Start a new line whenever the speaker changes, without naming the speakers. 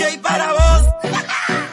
noche y para vos.